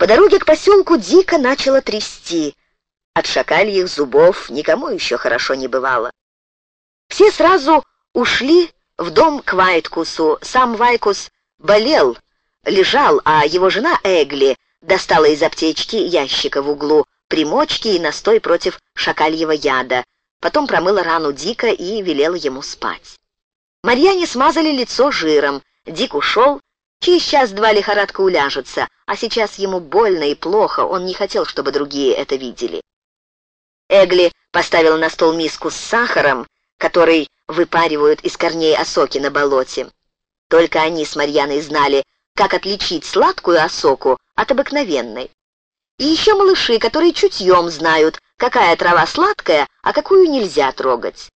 По дороге к поселку дико начало трясти. От шакальих зубов никому еще хорошо не бывало. Все сразу ушли в дом к Вайткусу. Сам Вайкус болел, лежал, а его жена Эгли достала из аптечки ящика в углу примочки и настой против шакальего яда. Потом промыла рану Дика и велела ему спать. Марьяне смазали лицо жиром. Дик ушел, через час-два лихорадка уляжется, а сейчас ему больно и плохо, он не хотел, чтобы другие это видели. Эгли поставила на стол миску с сахаром, который выпаривают из корней осоки на болоте. Только они с Марьяной знали, как отличить сладкую осоку от обыкновенной. И еще малыши, которые чутьем знают, какая трава сладкая, а какую нельзя трогать.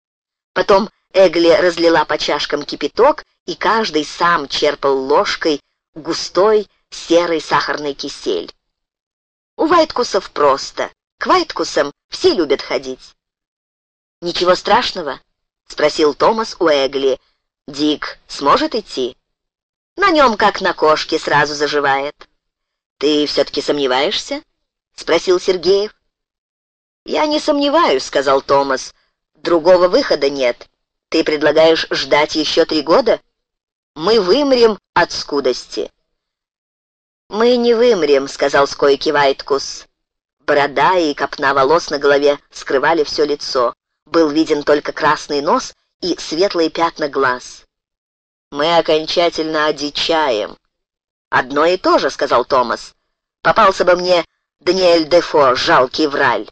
Потом Эгли разлила по чашкам кипяток, и каждый сам черпал ложкой густой серый сахарный кисель. У Вайткусов просто. К Вайткусам все любят ходить. «Ничего страшного?» — спросил Томас у Эгли. «Дик сможет идти?» «На нем, как на кошке, сразу заживает». «Ты все-таки сомневаешься?» — спросил Сергеев. «Я не сомневаюсь», — сказал Томас. «Другого выхода нет. Ты предлагаешь ждать еще три года? Мы вымрем от скудости». «Мы не вымрем», — сказал с Вайткус. Борода и копна волос на голове скрывали все лицо. Был виден только красный нос и светлые пятна глаз. «Мы окончательно одичаем». «Одно и то же», — сказал Томас. «Попался бы мне Даниэль Дефо, жалкий враль».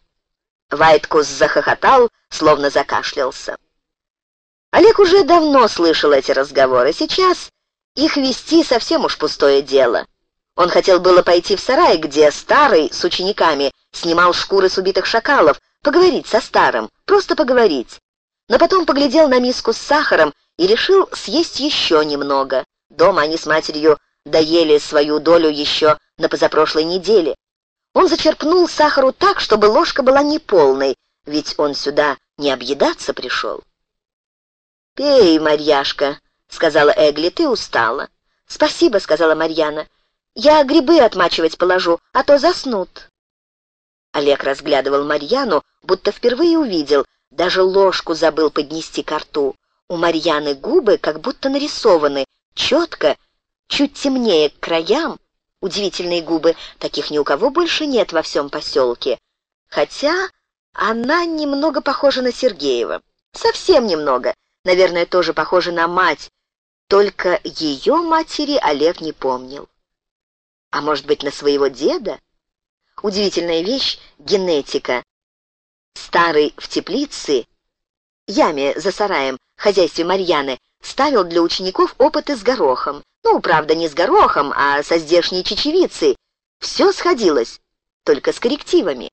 Вайткус захохотал, словно закашлялся. Олег уже давно слышал эти разговоры. Сейчас их вести совсем уж пустое дело. Он хотел было пойти в сарай, где старый с учениками снимал шкуры с убитых шакалов, поговорить со старым, просто поговорить. Но потом поглядел на миску с сахаром и решил съесть еще немного. Дома они с матерью доели свою долю еще на позапрошлой неделе. Он зачерпнул сахару так, чтобы ложка была неполной, ведь он сюда не объедаться пришел. «Пей, Марьяшка», — сказала Эгли, — «ты устала». «Спасибо», — сказала Марьяна. «Я грибы отмачивать положу, а то заснут». Олег разглядывал Марьяну, будто впервые увидел, даже ложку забыл поднести ко рту. У Марьяны губы как будто нарисованы, четко, чуть темнее к краям, удивительные губы, таких ни у кого больше нет во всем поселке. Хотя она немного похожа на Сергеева. Совсем немного. Наверное, тоже похожа на мать. Только ее матери Олег не помнил. А может быть, на своего деда? Удивительная вещь — генетика. Старый в теплице, яме за сараем, хозяйстве Марьяны, ставил для учеников опыты с горохом. Ну, правда, не с горохом, а со здешней чечевицей. Все сходилось, только с коррективами.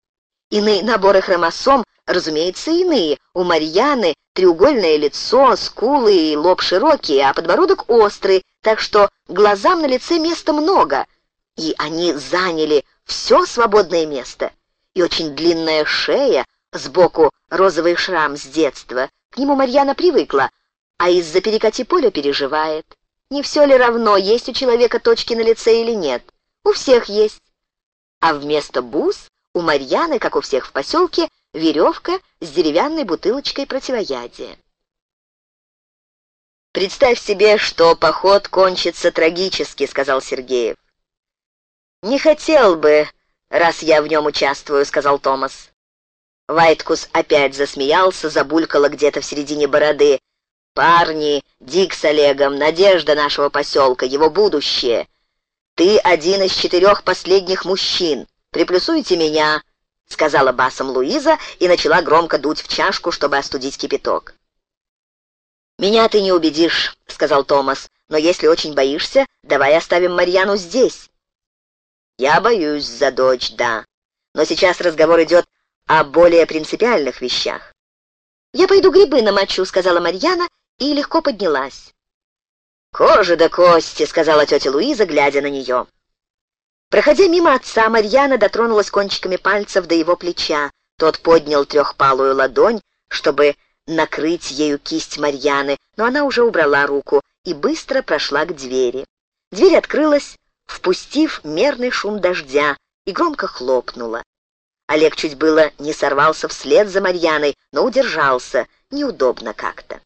Иные наборы хромосом, разумеется, иные. У Марьяны треугольное лицо, скулы и лоб широкие, а подбородок острый, так что глазам на лице места много. И они заняли все свободное место. И очень длинная шея, сбоку розовый шрам с детства. К нему Марьяна привыкла, а из-за перекати поля переживает. Не все ли равно, есть у человека точки на лице или нет? У всех есть. А вместо бус у Марьяны, как у всех в поселке, веревка с деревянной бутылочкой противоядия. «Представь себе, что поход кончится трагически», — сказал Сергеев. «Не хотел бы, раз я в нем участвую», — сказал Томас. Вайткус опять засмеялся, забулькало где-то в середине бороды. «Парни, Дик с Олегом, надежда нашего поселка, его будущее. Ты один из четырех последних мужчин. Приплюсуйте меня», — сказала басом Луиза и начала громко дуть в чашку, чтобы остудить кипяток. «Меня ты не убедишь», — сказал Томас, «но если очень боишься, давай оставим Марьяну здесь». «Я боюсь за дочь, да. Но сейчас разговор идет о более принципиальных вещах. «Я пойду грибы намочу», — сказала Марьяна и легко поднялась. «Кожа да кости», — сказала тетя Луиза, глядя на нее. Проходя мимо отца, Марьяна дотронулась кончиками пальцев до его плеча. Тот поднял трехпалую ладонь, чтобы накрыть ею кисть Марьяны, но она уже убрала руку и быстро прошла к двери. Дверь открылась, впустив мерный шум дождя и громко хлопнула. Олег чуть было не сорвался вслед за Марьяной, но удержался, неудобно как-то.